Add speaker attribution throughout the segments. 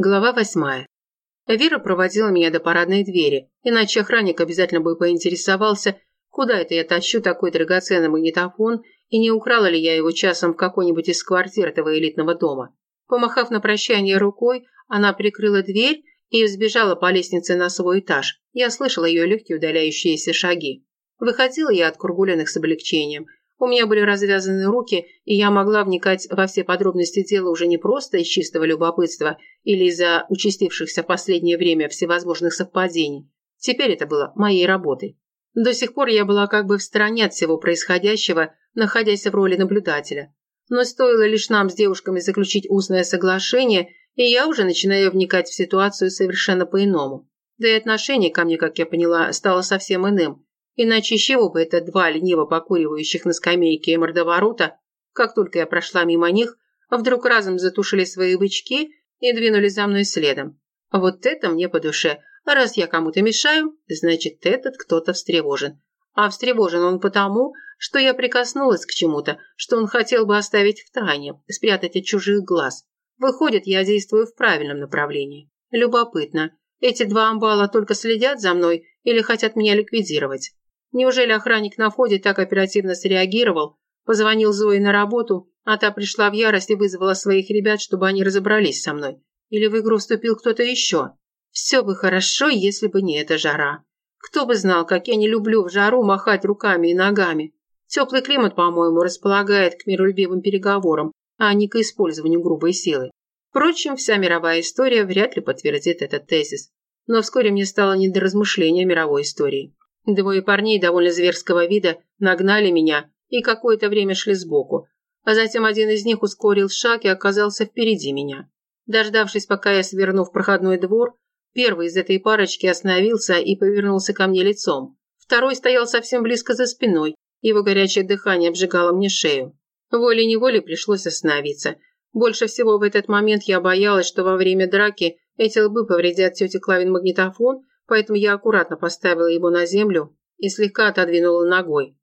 Speaker 1: Глава восьмая. Вера проводила меня до парадной двери, иначе охранник обязательно бы поинтересовался, куда это я тащу такой драгоценный магнитофон и не украла ли я его часом в какой-нибудь из квартир этого элитного дома. Помахав на прощание рукой, она прикрыла дверь и взбежала по лестнице на свой этаж. Я слышала ее легкие удаляющиеся шаги. Выходила я от Кургулиных с облегчением – у меня были развязаны руки, и я могла вникать во все подробности дела уже не просто из чистого любопытства или из-за участившихся в последнее время всевозможных совпадений. Теперь это было моей работой. До сих пор я была как бы в стороне от всего происходящего, находясь в роли наблюдателя. Но стоило лишь нам с девушками заключить устное соглашение, и я уже начинаю вникать в ситуацию совершенно по-иному. Да и отношение ко мне, как я поняла, стало совсем иным. Иначе чего бы это два лениво покуривающих на скамейке мордоворота, как только я прошла мимо них, вдруг разом затушили свои бычки и двинули за мной следом. Вот это мне по душе. Раз я кому-то мешаю, значит, этот кто-то встревожен. А встревожен он потому, что я прикоснулась к чему-то, что он хотел бы оставить в тайне, спрятать от чужих глаз. Выходит, я действую в правильном направлении. Любопытно. Эти два амбала только следят за мной или хотят меня ликвидировать? Неужели охранник на входе так оперативно среагировал, позвонил Зое на работу, а та пришла в ярость и вызвала своих ребят, чтобы они разобрались со мной? Или в игру вступил кто-то еще? Все бы хорошо, если бы не эта жара. Кто бы знал, как я не люблю в жару махать руками и ногами. Теплый климат, по-моему, располагает к миролюбивым переговорам, а не к использованию грубой силы. Впрочем, вся мировая история вряд ли подтвердит этот тезис. Но вскоре мне стало не до размышления мировой истории. Двое парней довольно зверского вида нагнали меня и какое-то время шли сбоку, а затем один из них ускорил шаг и оказался впереди меня. Дождавшись, пока я сверну в проходной двор, первый из этой парочки остановился и повернулся ко мне лицом. Второй стоял совсем близко за спиной, его горячее дыхание обжигало мне шею. Волей-неволей пришлось остановиться. Больше всего в этот момент я боялась, что во время драки эти лбы повредят тете Клавин магнитофон, поэтому я аккуратно поставила его на землю и слегка отодвинула ногой.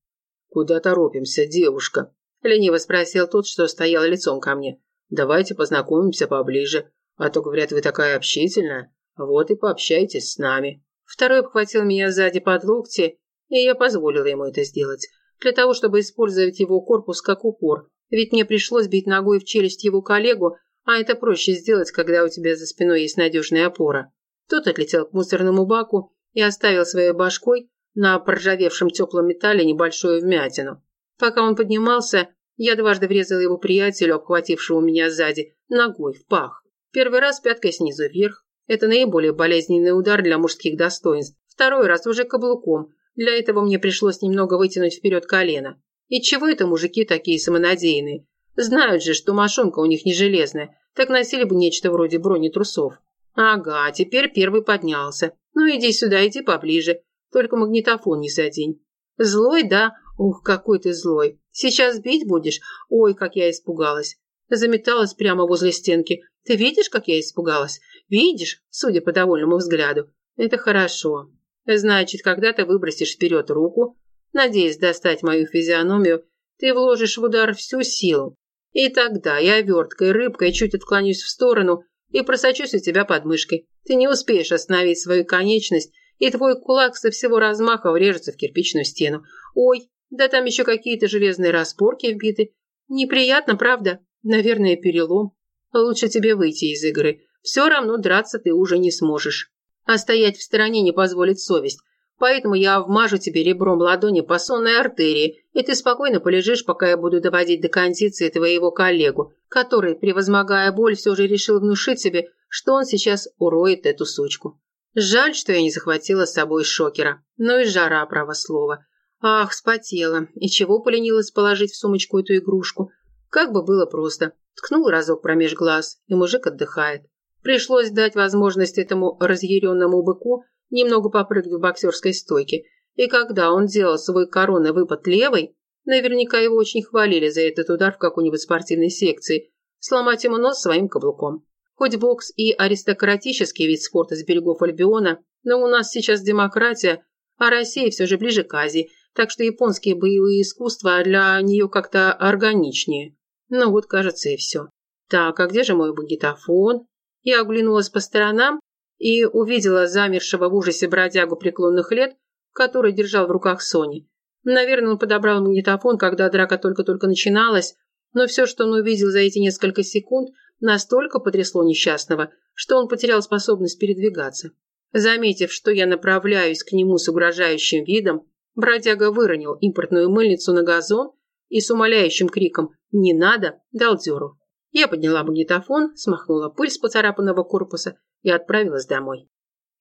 Speaker 1: «Куда торопимся, девушка?» – лениво спросил тот, что стоял лицом ко мне. «Давайте познакомимся поближе, а то, говорят, вы такая общительная. Вот и пообщайтесь с нами». Второй обхватил меня сзади под локти, и я позволила ему это сделать, для того, чтобы использовать его корпус как упор, ведь мне пришлось бить ногой в челюсть его коллегу, а это проще сделать, когда у тебя за спиной есть надежная опора. Тот отлетел к мусорному баку и оставил своей башкой на проржавевшем теплом металле небольшую вмятину. Пока он поднимался, я дважды врезал его приятелю, обхватившему меня сзади, ногой в пах. Первый раз пяткой снизу вверх. Это наиболее болезненный удар для мужских достоинств. Второй раз уже каблуком. Для этого мне пришлось немного вытянуть вперед колено. И чего это мужики такие самонадеянные? Знают же, что мошонка у них не железная, так носили бы нечто вроде бронетрусов. «Ага, теперь первый поднялся. Ну иди сюда, иди поближе. Только магнитофон не задень». «Злой, да? Ух, какой ты злой. Сейчас бить будешь? Ой, как я испугалась». Заметалась прямо возле стенки. «Ты видишь, как я испугалась? Видишь?» Судя по довольному взгляду. «Это хорошо. Значит, когда ты выбросишь вперед руку, надеясь достать мою физиономию, ты вложишь в удар всю силу. И тогда я верткой рыбкой чуть отклонюсь в сторону – и просочусь у тебя под мышкой. Ты не успеешь остановить свою конечность, и твой кулак со всего размаха врежется в кирпичную стену. Ой, да там еще какие-то железные распорки вбиты. Неприятно, правда? Наверное, перелом. Лучше тебе выйти из игры. Все равно драться ты уже не сможешь. А стоять в стороне не позволит совесть. Поэтому я вмажу тебе ребром ладони по сонной артерии, и ты спокойно полежишь, пока я буду доводить до кондиции твоего коллегу, который, превозмогая боль, все же решил внушить себе, что он сейчас уроет эту сучку. Жаль, что я не захватила с собой шокера. Ну и жара, право слова. Ах, спотела. И чего поленилась положить в сумочку эту игрушку? Как бы было просто. Ткнул разок промеж глаз, и мужик отдыхает. Пришлось дать возможность этому разъяренному быку немного попрыгнув в боксерской стойке, и когда он делал свой коронный выпад левой, наверняка его очень хвалили за этот удар в какой-нибудь спортивной секции, сломать ему нос своим каблуком. Хоть бокс и аристократический вид спорта с берегов Альбиона, но у нас сейчас демократия, а Россия все же ближе к Азии, так что японские боевые искусства для нее как-то органичнее. Ну вот, кажется, и все. Так, а где же мой магнитофон? Я оглянулась по сторонам и увидела замершего в ужасе бродягу преклонных лет, который держал в руках Сони. Наверное, он подобрал магнитофон, когда драка только-только начиналась, но все, что он увидел за эти несколько секунд, настолько потрясло несчастного, что он потерял способность передвигаться. Заметив, что я направляюсь к нему с угрожающим видом, бродяга выронил импортную мыльницу на газон и с умоляющим криком «Не надо!» дал дёру. Я подняла магнитофон, смахнула пыль с поцарапанного корпуса и отправилась домой.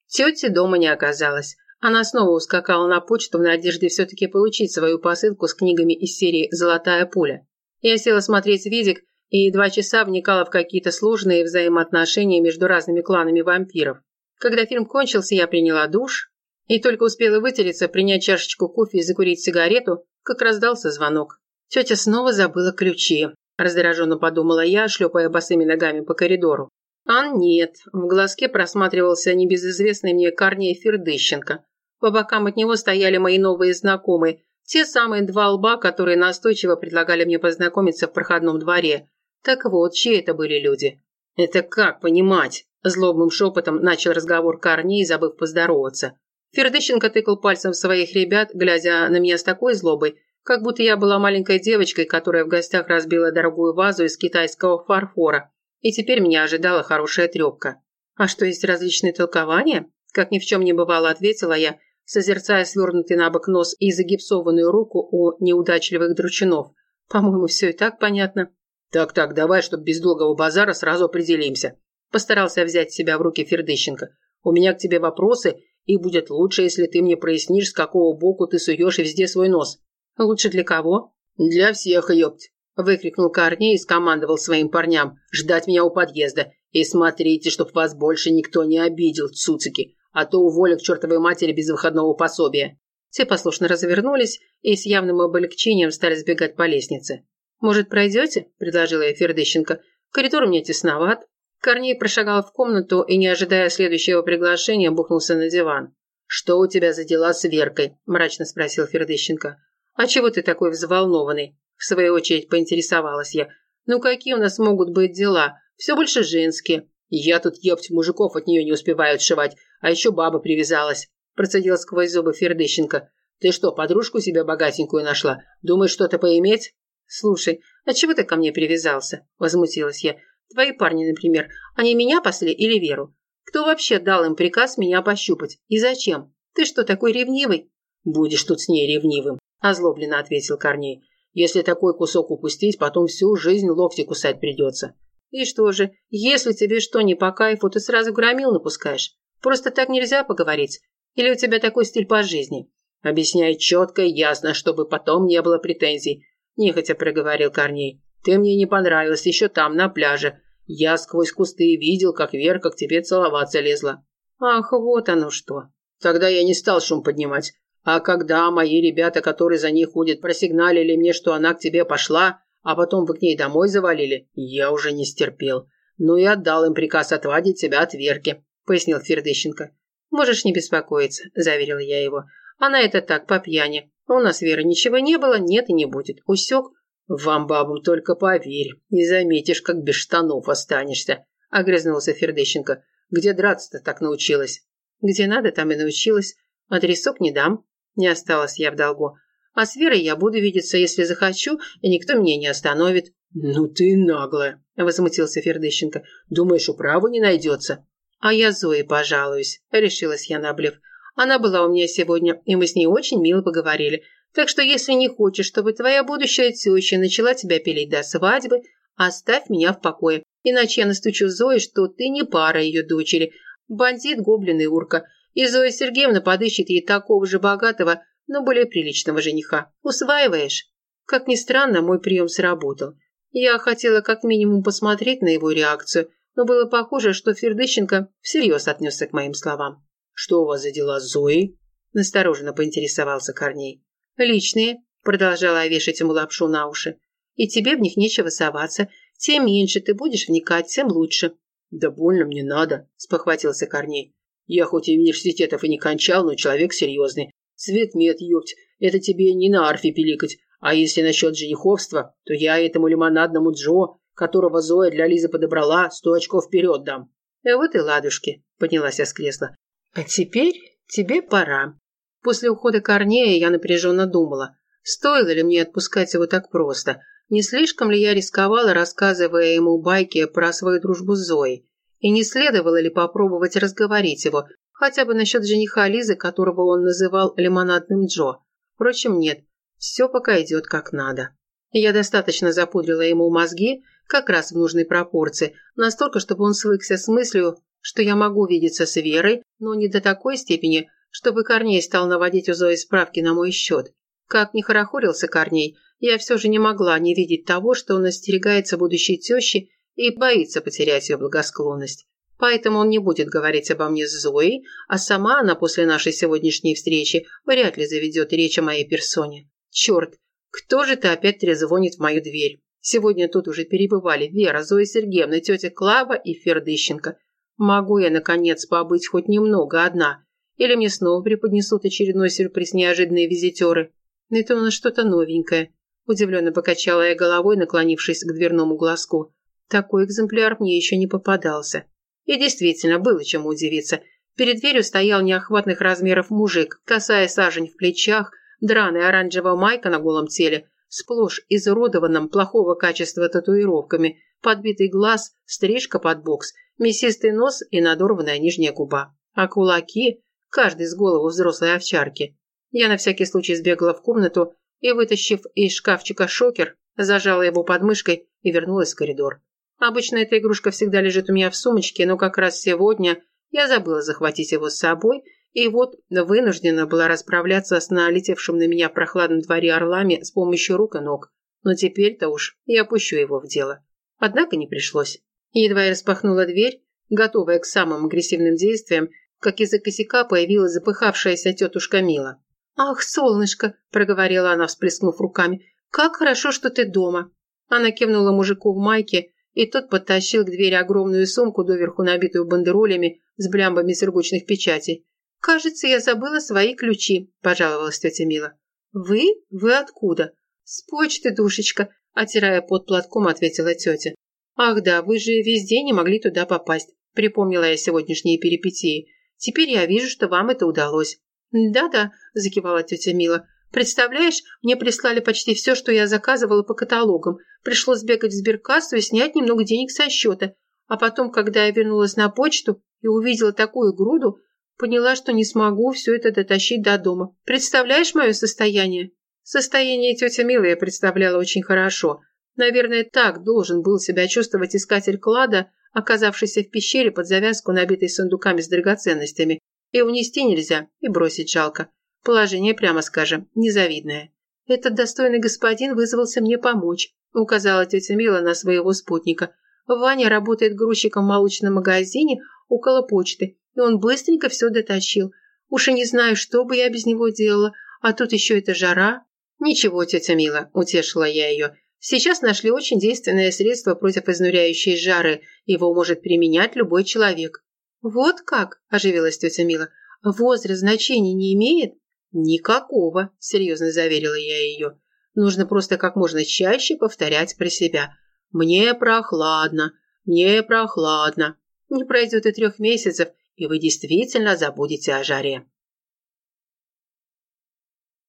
Speaker 1: Тети дома не оказалось. Она снова ускакала на почту в надежде все-таки получить свою посылку с книгами из серии «Золотая пуля». Я села смотреть видик и два часа вникала в какие-то сложные взаимоотношения между разными кланами вампиров. Когда фильм кончился, я приняла душ и только успела вытереться, принять чашечку кофе и закурить сигарету, как раздался звонок. Тетя снова забыла ключи. Раздраженно подумала я, шлепая босыми ногами по коридору. А нет, в глазке просматривался небезызвестный мне Корней Фердыщенко. По бокам от него стояли мои новые знакомые, те самые два лба, которые настойчиво предлагали мне познакомиться в проходном дворе. Так вот, чьи это были люди? Это как понимать? Злобным шепотом начал разговор Корней, забыв поздороваться. Фердыщенко тыкал пальцем в своих ребят, глядя на меня с такой злобой, как будто я была маленькой девочкой, которая в гостях разбила дорогую вазу из китайского фарфора, и теперь меня ожидала хорошая трепка. А что, есть различные толкования? Как ни в чем не бывало, ответила я, созерцая свернутый на бок нос и загипсованную руку у неудачливых дручунов. По-моему, все и так понятно. «Так-так, давай, чтоб без долгого базара сразу определимся», постарался взять себя в руки Фердыщенко. «У меня к тебе вопросы, и будет лучше, если ты мне прояснишь, с какого боку ты суешь везде свой нос». «Лучше для кого?» «Для всех, ёпть!» Выкрикнул Корней и скомандовал своим парням ждать меня у подъезда. И смотрите, чтоб вас больше никто не обидел, цуцики, а то уволю к чертовой матери без выходного пособия. Все послушно развернулись и с явным облегчением стали сбегать по лестнице. «Может, пройдете?» – предложила я Фердыщенко. «Коридор мне тесноват». Корней прошагал в комнату и, не ожидая следующего приглашения, бухнулся на диван. «Что у тебя за дела с Веркой?» – мрачно спросил Фердыщенко. «А чего ты такой взволнованный?» – в свою очередь поинтересовалась я. «Ну какие у нас могут быть дела? Все больше женские. Я тут, епть, мужиков от нее не успеваю отшивать, а еще баба привязалась», – процедил сквозь зубы Фердыщенко. «Ты что, подружку себе богатенькую нашла? Думаешь, что-то поиметь?» «Слушай, а чего ты ко мне привязался?» – возмутилась я. «Твои парни, например, они меня пасли или Веру? Кто вообще дал им приказ меня пощупать? И зачем? Ты что, такой ревнивый?» «Будешь тут с ней ревнивым», – озлобленно ответил Корней. «Если такой кусок упустить, потом всю жизнь локти кусать придется». «И что же, если тебе что не по кайфу, ты сразу громил напускаешь? Просто так нельзя поговорить? Или у тебя такой стиль по жизни?» «Объясняй четко и ясно, чтобы потом не было претензий», – нехотя проговорил Корней. «Ты мне не понравилась еще там, на пляже. Я сквозь кусты видел, как Верка к тебе целоваться лезла». «Ах, вот оно что!» Тогда я не стал шум поднимать. А когда мои ребята, которые за ней ходят, просигналили мне, что она к тебе пошла, а потом вы к ней домой завалили, я уже не стерпел. Ну и отдал им приказ отвадить тебя от Верки», — пояснил Фердыщенко. «Можешь не беспокоиться», — заверила я его. «Она это так, по пьяни. У нас, Вера, ничего не было, нет и не будет. Усек?» «Вам, бабам, только поверь. Не заметишь, как без штанов останешься», — огрызнулся Фердыщенко. «Где драться-то так научилась?» «Где надо, там и научилась. Адресок не дам. Не осталась я в долгу. А с Верой я буду видеться, если захочу, и никто меня не остановит. «Ну ты наглая», – возмутился Фердыщенко. «Думаешь, управу не найдется?» «А я Зое пожалуюсь», – решилась я на блеф. «Она была у меня сегодня, и мы с ней очень мило поговорили. Так что если не хочешь, чтобы твоя будущая теща начала тебя пилить до свадьбы, оставь меня в покое. Иначе я настучу Зое, что ты не пара ее дочери. Бандит, гоблин и урка и Зоя Сергеевна подыщет ей такого же богатого, но более приличного жениха. Усваиваешь? Как ни странно, мой прием сработал. Я хотела как минимум посмотреть на его реакцию, но было похоже, что Фердыщенко всерьез отнесся к моим словам. «Что у вас за дела с Зоей?» – настороженно поинтересовался Корней. «Личные», – продолжала вешать ему лапшу на уши. «И тебе в них нечего соваться. Тем меньше ты будешь вникать, тем лучше». «Да больно мне надо», – спохватился Корней. Я хоть и университетов и не кончал, но человек серьезный. Цветмет, ёпть, это тебе не на арфе пиликать. А если насчет жениховства, то я этому лимонадному Джо, которого Зоя для Лизы подобрала, сто очков вперед дам. Вот и ладушки, поднялась я с кресла. А теперь тебе пора. После ухода Корнея я напряженно думала, стоило ли мне отпускать его так просто, не слишком ли я рисковала, рассказывая ему байки про свою дружбу с Зоей, и не следовало ли попробовать разговорить его, хотя бы насчет жениха Лизы, которого он называл лимонадным Джо. Впрочем, нет, все пока идет как надо. Я достаточно запудрила ему мозги, как раз в нужной пропорции, настолько, чтобы он свыкся с мыслью, что я могу видеться с Верой, но не до такой степени, чтобы Корней стал наводить у Зои справки на мой счет. Как ни хорохорился Корней, я все же не могла не видеть того, что он остерегается будущей тещи и боится потерять ее благосклонность. Поэтому он не будет говорить обо мне с Зоей, а сама она после нашей сегодняшней встречи вряд ли заведет речь о моей персоне. Черт, кто же ты опять трезвонит в мою дверь? Сегодня тут уже перебывали Вера, Зоя Сергеевна, тетя Клава и Фердыщенко. Могу я, наконец, побыть хоть немного одна? Или мне снова преподнесут очередной сюрприз неожиданные визитеры? Это у нас что-то новенькое. Удивленно покачала я головой, наклонившись к дверному глазку. Такой экземпляр мне еще не попадался. И действительно, было чему удивиться. Перед дверью стоял неохватных размеров мужик, касая сажень в плечах, Драная оранжевая майка на голом теле, сплошь изуродованным плохого качества татуировками, подбитый глаз, стрижка под бокс, мясистый нос и надорванная нижняя губа. А кулаки, каждый с голову взрослой овчарки. Я на всякий случай сбегала в комнату и, вытащив из шкафчика шокер, зажала его подмышкой и вернулась в коридор. Обычно эта игрушка всегда лежит у меня в сумочке, но как раз сегодня я забыла захватить его с собой и вот вынуждена была расправляться с налетевшим на меня в прохладном дворе орлами с помощью рук и ног. Но теперь-то уж я опущу его в дело. Однако не пришлось. Едва я распахнула дверь, готовая к самым агрессивным действиям, как из-за косяка появилась запыхавшаяся тетушка Мила. «Ах, солнышко!» – проговорила она, всплеснув руками. «Как хорошо, что ты дома!» Она кивнула мужику в майке, и тот подтащил к двери огромную сумку, доверху набитую бандеролями с блямбами сургучных печатей. «Кажется, я забыла свои ключи», – пожаловалась тетя Мила. «Вы? Вы откуда?» «С почты, душечка», – отирая под платком, ответила тетя. «Ах да, вы же везде не могли туда попасть», – припомнила я сегодняшние перипетии. «Теперь я вижу, что вам это удалось». «Да-да», – закивала тетя Мила. «Представляешь, мне прислали почти все, что я заказывала по каталогам. Пришлось бегать в сберкассу и снять немного денег со счета. А потом, когда я вернулась на почту и увидела такую груду, Поняла, что не смогу все это дотащить до дома. Представляешь мое состояние? Состояние тети Милы я представляла очень хорошо. Наверное, так должен был себя чувствовать искатель клада, оказавшийся в пещере под завязку, набитой сундуками с драгоценностями. И унести нельзя, и бросить жалко. Положение, прямо скажем, незавидное. Этот достойный господин вызвался мне помочь, указала тетя Мила на своего спутника. Ваня работает грузчиком в молочном магазине около почты и он быстренько все дотащил. Уж и не знаю, что бы я без него делала, а тут еще эта жара. Ничего, тетя Мила, утешила я ее. Сейчас нашли очень действенное средство против изнуряющей жары. Его может применять любой человек. Вот как, оживилась тетя Мила. Возраст значения не имеет? Никакого, серьезно заверила я ее. Нужно просто как можно чаще повторять про себя. Мне прохладно, мне прохладно. Не пройдет и трех месяцев, и вы действительно забудете о жаре.